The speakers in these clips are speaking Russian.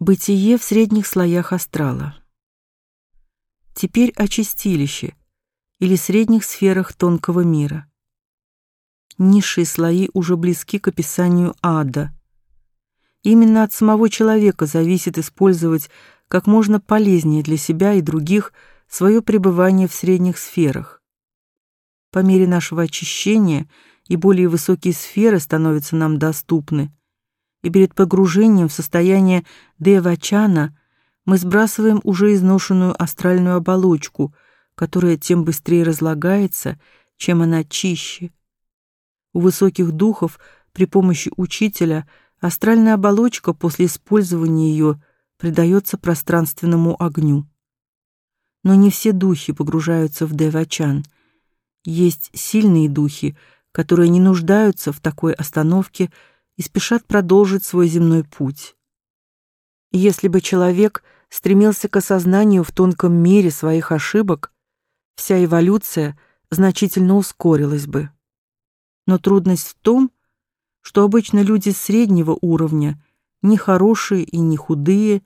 Бытие в средних слоях астрала. Теперь о чистилище или средних сферах тонкого мира. Низшие слои уже близки к описанию ада. Именно от самого человека зависит использовать как можно полезнее для себя и других свое пребывание в средних сферах. По мере нашего очищения и более высокие сферы становятся нам доступны, и перед погружением в состояние девачана мы сбрасываем уже изношенную астральную оболочку, которая тем быстрее разлагается, чем она чище. У высоких духов при помощи учителя астральная оболочка после использования ее предается пространственному огню. Но не все духи погружаются в девачан. Есть сильные духи, которые не нуждаются в такой остановке и спешат продолжить свой земной путь. Если бы человек стремился к осознанию в тонком мире своих ошибок, вся эволюция значительно ускорилась бы. Но трудность в том, что обычно люди среднего уровня, не хорошие и не худые,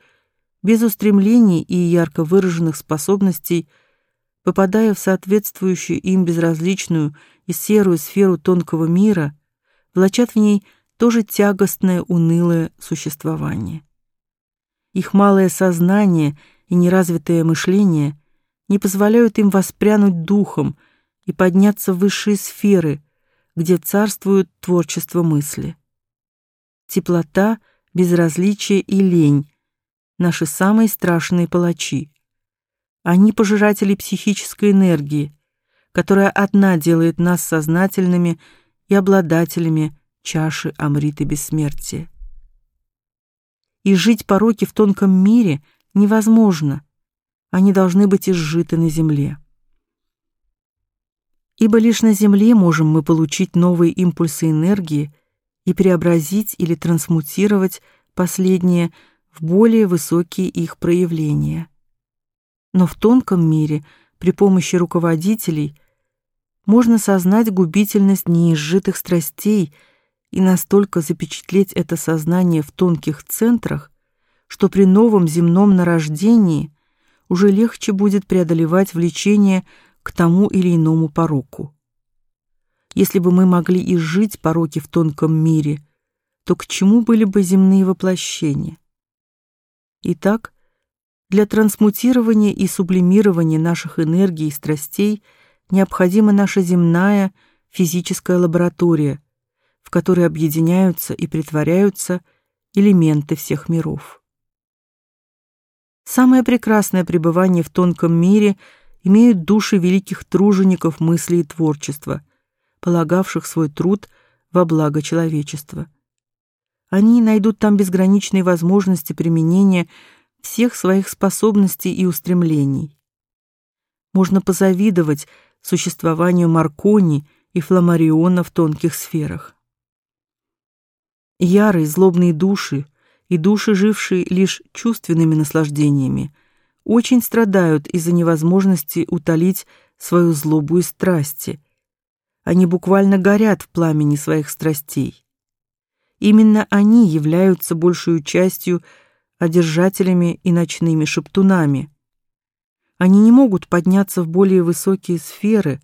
без устремлений и ярко выраженных способностей, попадая в соответствующую им безразличную и серую сферу тонкого мира, влачат в ней тоже тягостное, унылое существование. Их малое сознание и неразвитое мышление не позволяют им воспрянуть духом и подняться в высшие сферы, где царствует творчество мысли. Теплота, безразличие и лень — наши самые страшные палачи. Они пожиратели психической энергии, которая одна делает нас сознательными и обладателями чаши амриты бессмертия. И жить пороки в тонком мире невозможно. Они должны быть изжиты на земле. Ибо лишь на земле можем мы получить новые импульсы энергии и преобразить или трансмутировать последние в более высокие их проявления. Но в тонком мире при помощи руководителей можно сознать губительность неизжитых страстей – и настолько запечатлеть это сознание в тонких центрах, что при новом земном нарождении уже легче будет преодолевать влечение к тому или иному пороку. Если бы мы могли изжить пороки в тонком мире, то к чему были бы земные воплощения? Итак, для трансмутирования и сублимирования наших энергий и страстей необходима наша земная физическая лаборатория, в которой объединяются и притворяются элементы всех миров. Самое прекрасное пребывание в тонком мире имеют души великих тружеников мысли и творчества, полагавших свой труд во благо человечества. Они найдут там безграничные возможности применения всех своих способностей и устремлений. Можно позавидовать существованию Маркони и Фламариона в тонких сферах. Ярые злобные души и души, жившие лишь чувственными наслаждениями, очень страдают из-за невозможности утолить свою злобу и страсти. Они буквально горят в пламени своих страстей. Именно они являются большей частью одержателями и ночными шептунами. Они не могут подняться в более высокие сферы,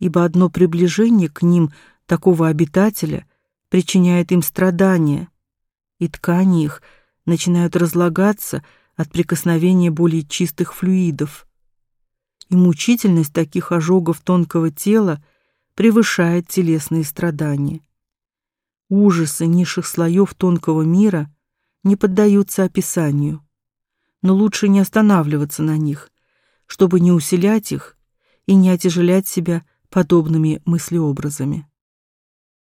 ибо одно приближение к ним такого обитателя причиняет им страдания, и ткани их начинают разлагаться от прикосновения более чистых флюидов. И мучительность таких ожогов тонкого тела превышает телесные страдания. Ужасы низших слоев тонкого мира не поддаются описанию, но лучше не останавливаться на них, чтобы не усилять их и не отяжелять себя подобными мыслеобразами.